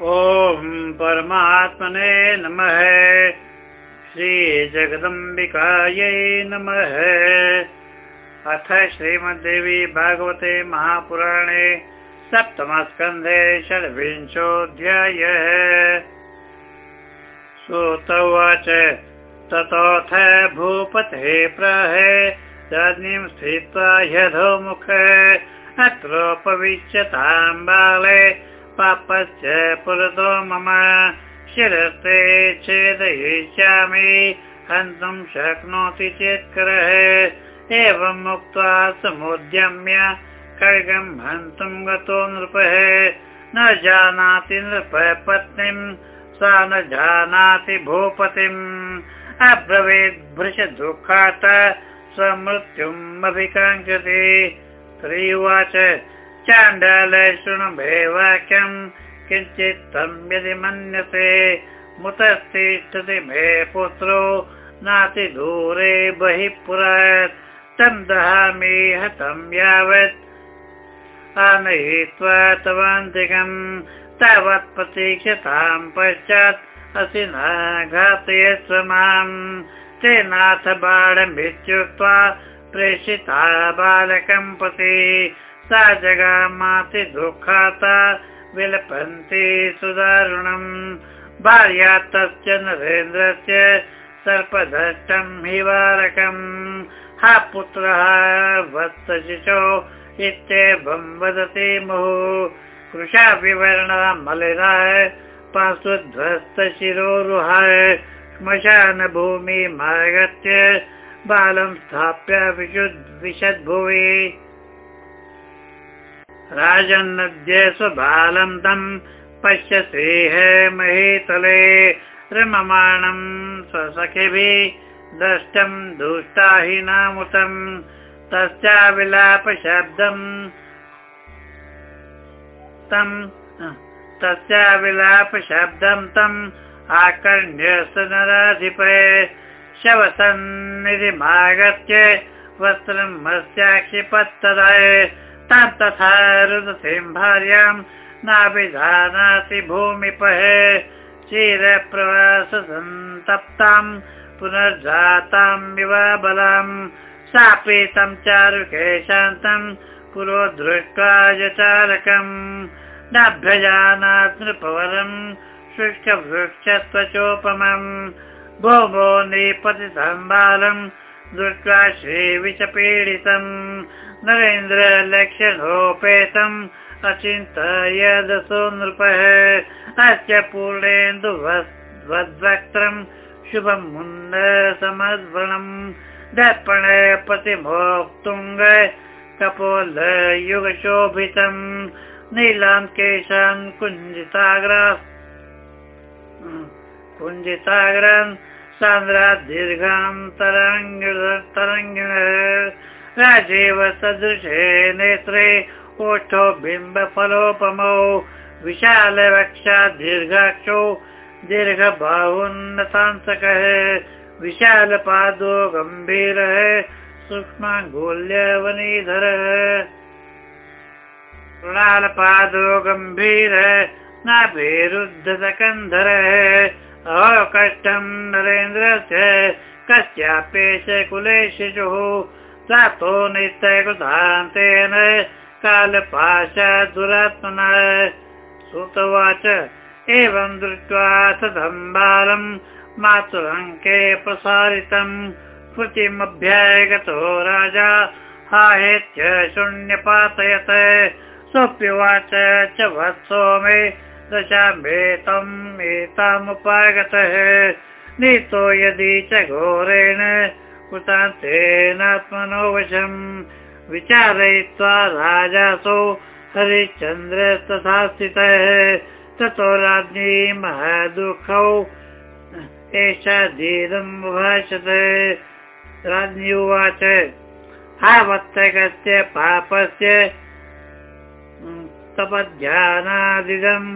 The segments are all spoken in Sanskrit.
ॐ परमात्मने नमः। श्रीजगदम्बिकायै नमः। अथ श्रीमद्देवी भागवते महापुराणे सप्तमस्कन्धे षड्विंशोऽध्यायः। श्रोतवाच ततोऽथ भूपते प्रहे राज्ञीं स्थित्वा ह्यधोमुख अत्रोपविश्यतां बाले पापस्य पुरतो मम शिरस्ते छेदयिष्यामि। हन्तुं शक्नोति चेत् करः। एवम् उक्त्वा समुद्यम्य खड्गम् हन्तुं गतो नृपः। न जानाति नृपः पत्नीम् सा न जानाति भूपतिम्। अब्रवीद् भृशदुःखात् स्वमृत्युम् अभिकाङ्क्षति श्रीवाच चाण्डाल शृणु मे वाक्यम् किञ्चित् तं यदि मन्यते मुतस्तिष्ठति मे पुत्रो नातिदूरे बहिः पुरात् तं दहामि हतं यावत् आनयित्वा तवान्तिकम् तावत् प्रतीक्षतां पश्चात् असि न घातयस्व माम् तेनाथ बाणमित्युक्त्वा प्रेषिता बालकं प्रति सा जगामाति दुःखाता विलपन्ति सुदारुणम्। भार्या तस्य नरेन्द्रस्य सर्पदष्टम् हिवारकम् हा पुत्रः वत्सशिशो इत्येवं वदति मुहुः। कृशा विवरणा मलिना पाशुध्वस्तशिरोरुहाय श्मशानभूमिमागत्य बालं स्थाप्य विशुद् विशद्भुवि राजन्नद्य स्वबालं तं पश्यसेह महीतले रममाणं स्वसखिभिः द्रष्टं दुष्टाहिनामुतम् तस्याविलापशब्दम् तम् आकर्ण्य स नराधिपे शवसन्निधिमागत्य वस्त्रं मत्स्याक्षिपत्तदा तथा रुदसीं भार्यां नाभिधानाति भूमिपः चिरप्रवाससन्तप्तां पुनर्जातां विवा बलाम् सापि तं चारुके शान्तं पुरो दृष्ट्वा यचारकम् नाभ्यजानात् नृपवरम् शुष्कवृक्षत्वचोपमम् भोमो निपतितं बालम् दृष्ट्वा श्रीविचपीडितम् नरेन्द्र लक्ष्यणोपेतम् अचिन्तयदसो नृपः। अस्य पूर्णेन्दुवद्वक्त्रम् शुभम् मुन्न समर्पणम् दर्पण प्रतिमोक्तुङ्ग कपोल युगशोभितम् नीलान् केशान् कुञ्जिताग्रा कुञ्जिताग्रान् सान्द्रात् दीर्घान् तरङ्ग तरङ्गिण राजीव सदृशे नेत्रे ओष्ठो बिम्बफलोपमौ विशालवक्षा दीर्घाक्षौ दीर्घबाहुन्नतान्तकः विशालपादो गम्भीरः सूक्ष्माङ्गुल्यवनीधरः। कृणालपादो गम्भीरः नाभिरुद्धकन्धरः अकष्टम् नरेन्द्रस्य कस्याप्येष कुले शिशुः सातो नित्यकृतान्तेन कालपाशादुरात्मना श्रुतवाच एवं दृष्ट्वा सदम् बालम् मातुरङ्के प्रसारितम् कृतिमभ्यागतो राजा हाहेत्य शून्यपातयत्। सोऽप्युवाच च वत्सो मे दशाम्बेतम् एतामुपागतः। नीतो यदि च घोरेण कृतान्तेनात्मनो वशम् विचारयित्वा राजासौ हरिश्चन्द्र तथा स्थितः ततो राज्ञी महदुःखौ एषा धीरम् भाषत राज्ञी उवाच आवत्तकस्य पापस्य तपध्यानादिदम्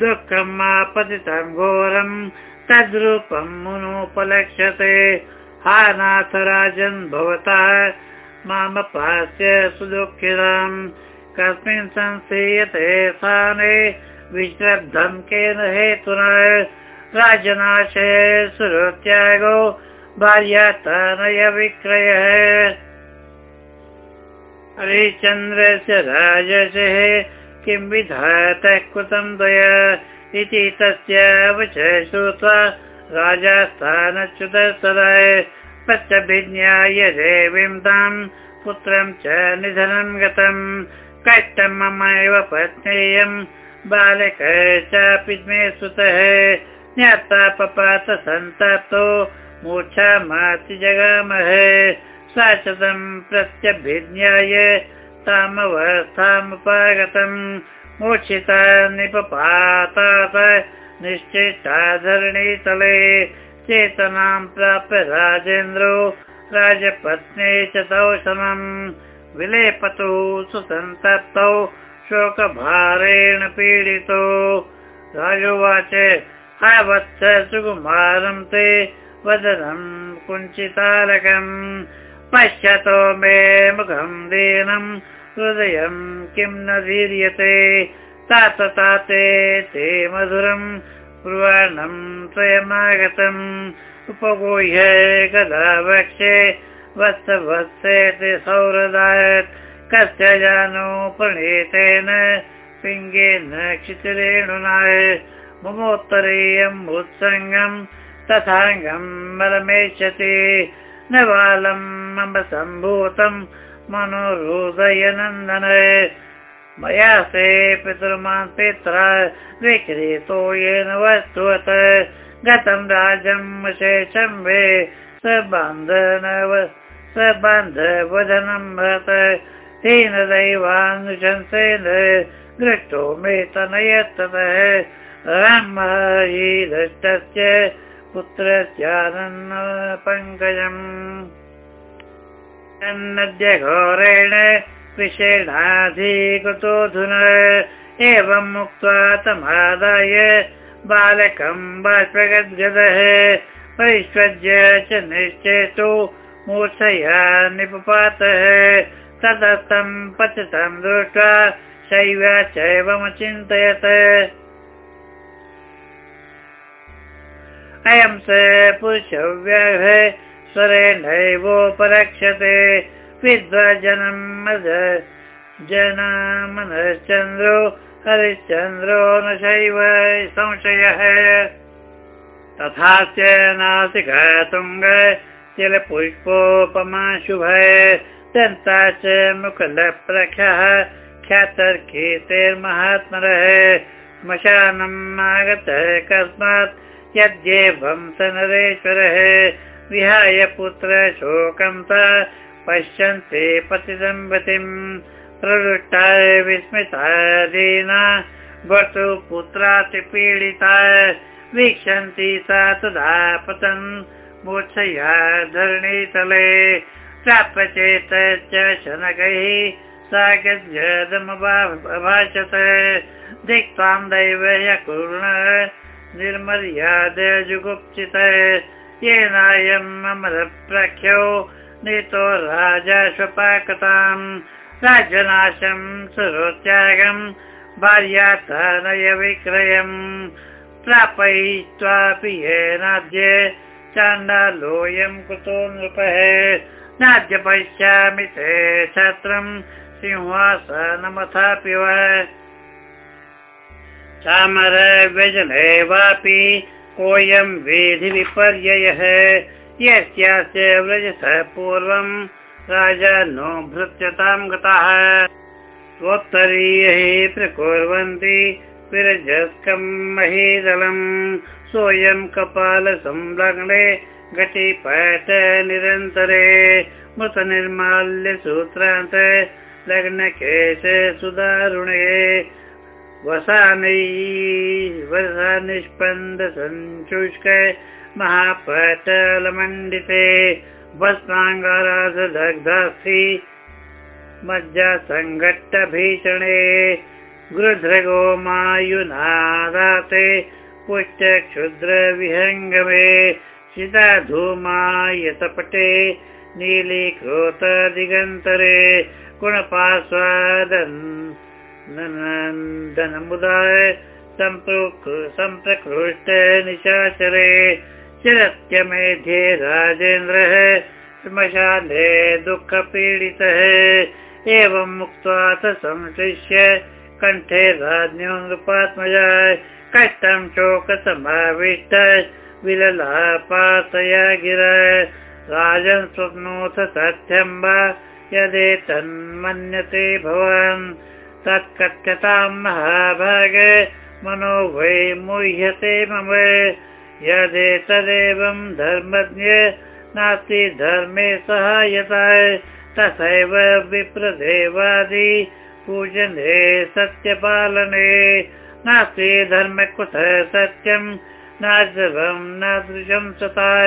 दुःखम् आपतितं घोरम् तद्रूपं मुनोपलक्ष्यते। हा नाथ राजन् भवता मामपास्य सुदुःखिताम् कस्मिन् संस्थीयते स्थाने विश्रब्धं केन हेतुना। राजनाशे सुरत्यागो भार्यातनय विक्रयः। हरिश्चन्द्रस्य विधातः कृतं दय इति तस्य वच श्रुत्वा राजा स्थानच्युतस्तदाय पश्चभिज्ञाय देवीं तां पुत्रं च निधनं गतं। कष्टं ममैव पत्नीयं बालक चापि मे सुतः। ज्ञाता पपात सन्तप्तो मूर्छा माति जगामहे शाश्वतं प्रत्यभिज्ञाय तामवस्थामुपागतम् मूर्छिता निपपातात निश्चिता धरणीतले चेतनां प्राप्य राजेन्द्रो राजपत्नी च समम् विलेपतु सुसन्तप्तौ शोकभारेण पीडितो। राजोवाच वत्स सुकुमारं ते वदनं कुञ्चितालकम्। पश्यतो मे मुखं दीनं हृदयं किं न वीर्यते? तात ताते ते मधुरं पुर्वाणं स्वयमागतम्। उपगूह्य कदा वक्षे वत्स वत्से ते सौरदायत् कस्य जानो प्रणीतेन पिङ्गेन क्षितिरेणुनाय ममोत्तरीयम् उत्सङ्गम् तथाङ्गम् बलमेष्यति न बालं मम सम्भूतं मनोहृदयनन्दन मया से पितृमान् पित्रा विक्रीतो येन वस्तुवत्। गतं शेषं वे स बान्धव स बान्धवधनं भत। तेन दैवानुशंसेन दृष्टो मे तनयत्ततः। दृष्टस्य पुत्रस्यानन्न पङ्कजम् नद्य घोरेण विषेणाधिकृतोऽधुना एवम् उक्त्वा तमादाय बालकं बाष्पगद्गदः परिष्वज्य च निश्चेतु मूर्छया निपपातः तदर्थं पतितं दृष्ट्वा शैव चैवमचिन्तयत्। अयं स पुरुषव्यः स्वरेणैवोपरक्ष्यते विद्वजनं मद जनमनश्चन्द्रो हरिश्चन्द्रो न शैव संशयः। तथा च नासिक दन्ता च मुकुलप्रख्यः ख्यातर्कीर्तेर्महात्मनः। श्मशानम् आगतः कस्मात् यद्येवं स नरेश्वरः विहाय पुत्र शोकं स पश्यन्ति पतिदम्बतिम् प्रवृष्टा विस्मिता दीना भर्तु पुत्रातिपीडिता वीक्षन्ति सा तदा पतन् मूर्छया धरणीतले प्राप्य शनकैः सा गद्यदमभाषत दिक्त्वां दैव यकुर्ण निर्मर्याद जुगुप्सित येनायम् अमरप्रख्यो नीतो राजा स्वपाकताम् राज्यनाशं सुरोत्यागम् भार्यातनय विक्रयम्। प्रापयित्वापि येनाद्य चाण्डालोऽयं कुतो नृपः नाद्य पश्यामि ते छत्रम् सिंहासनमथापि वा। चामर व्यजने वापि कोऽयं विपर्ययः? यस्यास्य व्रजतः पूर्वं राजा नो भृत्यतां गताः। स्वोत्तरीयैः प्रकुर्वन्ति विरजस्कं महीदलम् सोऽयं कपालसंलग्ने घटिपट निरन्तरे। मृतनिर्माल्यसूत्रान्त लग्नकेश सुदारुणे वसानै वसा निष्पन्द सञ्चुष्क महापटलमण्डिते भस्माङ्गाराधदग्धास्ति मज्जा सङ्घट्टभीषणे गृध्रगो मायुनादाते पुष्ट क्षुद्र विहङ्गमे सीता धूमायतपटे नीलीकृत दिगन्तरे गुणपास्वादन् सम्प्रकृष्ट निशाचरे चिरत्यमेध्ये राजेन्द्रः श्मशाने दुःखपीडितः। एवं मुक्त्वा स संश्लिष्य कण्ठे राज्ञो नृपात्मजा कष्टं शोकसमाविष्ट विललापातया गिर राजन् स्वप्नोऽथ सत्यं वा? यदेतन्मन्यते भवान् तत्कथ्यतां महाभाग मनो वै मुह्यते मम। यदेतदेवं धर्मज्ञ नास्ति धर्मे सहायता। तथैव विप्रदेवादि पूजने सत्यपालने। नास्ति धर्म कुतः सत्यं नाजवं सता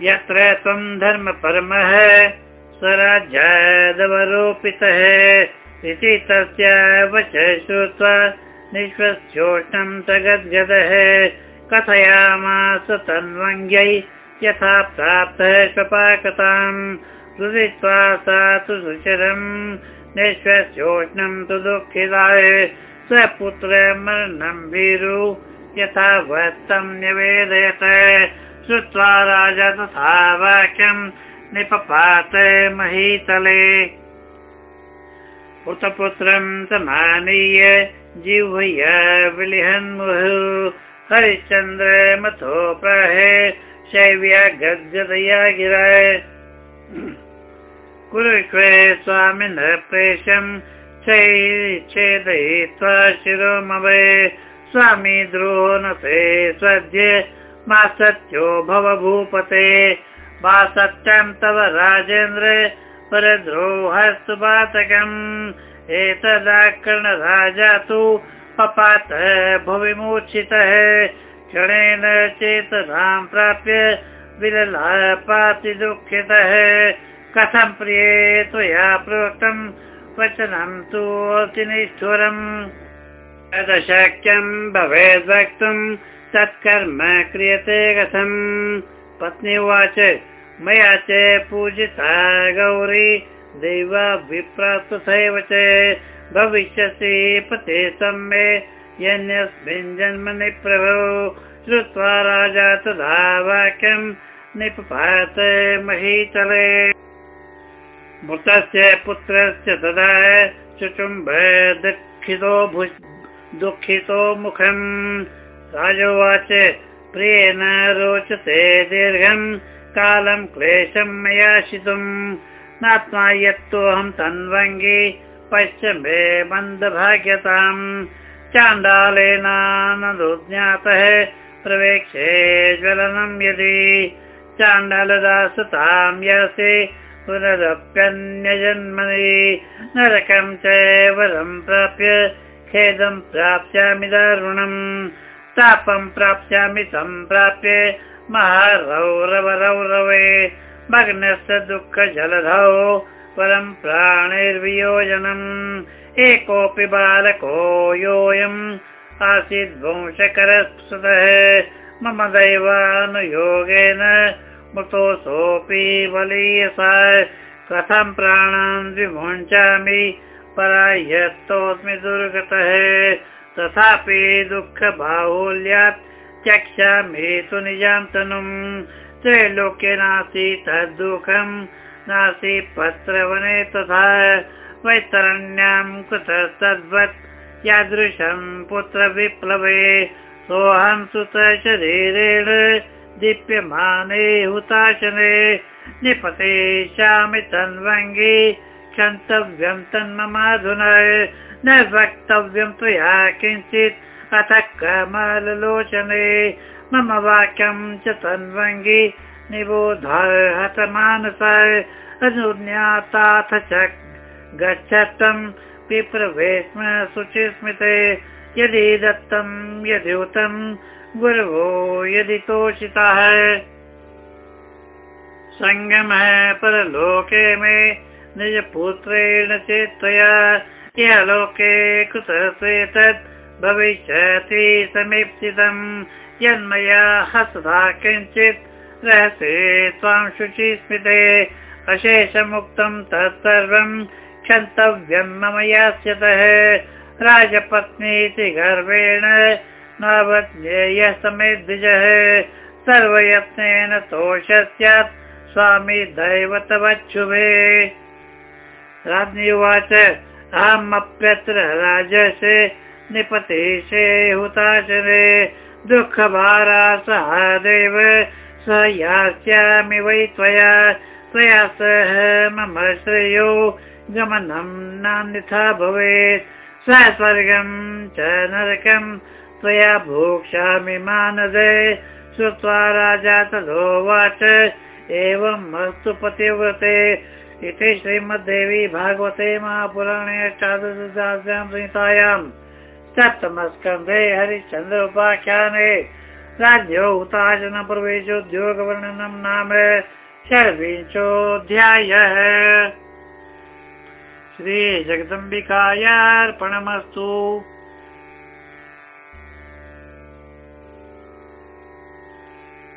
यत्र त्वं धर्म परमः स्वराज्यादवरोपितः इति तस्य वच श्रुत्वा निःश्वस्योष्णं स गद्गदः कथयामास तन्वङ्ग्यै यथा प्राप्तः स्वपाकताम् रुदित्वा सा तु सुचरम् निःश्वस्योष्णं तु दुःखिताय स्वपुत्र मरणं भीरु यथा वत्तं न्यवेदयत श्रुत्वा राजा तथा वाक्यम् निपपात महीतले। पुत्रपुत्रं समानीय जिह्वय विलिहन्मुहु। हरिश्चन्द्र मथो प्राहे शैव्या गद्गदया गिरा। कुरुष्व स्वामिनः प्रेषम् छेदयित्वा शिरोमवे। स्वामी द्रोह न ते सद्य मा सत्यो भव भूपते वा सत्यं तव राजेन्द्र परद्रोहस्तुपातकम् एतदाकर्णराजा तु पपात भुविमूर्छितः क्षणेन चेतनां प्राप्य विललापाति दुःखितः कथं प्रिये त्वया प्रोक्तं वचनं तु अतिनिष्ठुरम्। यदशक्यं भवेद् वक्तुं तत्कर्म क्रियते कथम् पत्नी उवाच मया च पूजिता गौरी, दैवा विप्रातथैव च भविष्यसि पते सम्मे, यन्यस्मिन् जन्मनि प्रभो, श्रुत्वा राजा तदा वाक्यं निपपात महीतले। मृतस्य पुत्रस्य तदा चुचुम्ब दुःखितो दुःखितो मुखम्। राजोवाच प्रियेण रोचते दीर्घम् कालं क्लेशं मयाशितुम् नात्मा यत्तोऽहं तन्वङ्गी पश्चिमे मन्दभाग्यताम् चाण्डालेनानुज्ञातः प्रवेक्षे ज्वलनं यदि चाण्डालदासतां यसे पुनरप्यन्यजन्मनि नरकं च वरं प्राप्य खेदं प्राप्स्यामि दारुणम् तापं प्राप्स्यामि सम्प्राप्य महारौरवरौरवे भग्नस्य दुःखजलधौ परं प्राणैर्वियोजनम्। एकोऽपि बालको योऽयम् आसीत् वंशकरस्तः मम दैवानुयोगेन मृतोऽसोऽपि बलीयसा कथं प्राणान् विमुञ्चामि पराह्यस्तोऽस्मि दुर्गतः तथापि दुःखबाहुल्यात् त्यक्ष्यामि तु निजान्तनुम् त्रैलोक्ये नास्ति तद्दुःखम् नास्ति पत्रवने तथा वैतरण्यां कृतस्तद्वत्। यादृशं पुत्रविप्लवे सोऽहं सुत शरीरेण दीप्यमाने हुताशने निपतेष्यामि तन्वङ्गी क्षन्तव्यं तन्ममाधुना न वक्तव्यं त्वया किञ्चित् अथ कमललोचने। मम वाक्यं च तन्वङ्गी निबोध हतमानस अनुज्ञाताथ च गच्छतं पिप्रवेश्म शुचिस्मिते यदि दत्तं यदि गुरवो यदि तोषितः। सङ्गमः परलोके मे निजपुत्रेण चेत्त्वया लोके कुतस्वेतत् भविष्यति समीप्सितम्। यन्मया हसदा किञ्चित् रहसे त्वां शुचि स्मृते अशेषमुक्तं तत्सर्वं क्षन्तव्यं मम यास्यतः। राजपत्नीति गर्वेण नवज्ञेयः समेत द्विजः। सर्वयत्नेन तोष स्यात्। स्वामी दैवतवच्छुभे राज्ञी उवाच अहमप्यत्र राजसे, निपतेशे हुताशरे, दुःखभारा सह देव, स यास्यामि वै त्वया त्वया सह मम श्रेयो, गमनं नान्यथा भवेत्, स स्वर्गं च नरकं, त्वया भोक्ष्यामि मानदे श्रुत्वा राजा तदोवाच एवम् अस्तु पतिव्रते इति श्रीमद्देवी भागवते महापुराणे अष्टादशसहस्रां संहितायां सप्तमस्कन्धे हरिश्चन्द्र उपाख्याने राज्यो हुताशनप्रवेशोद्योगवर्णनं नाम षड्विंशोऽध्यायः। श्रीजगदम्बिकायार्पणमस्तु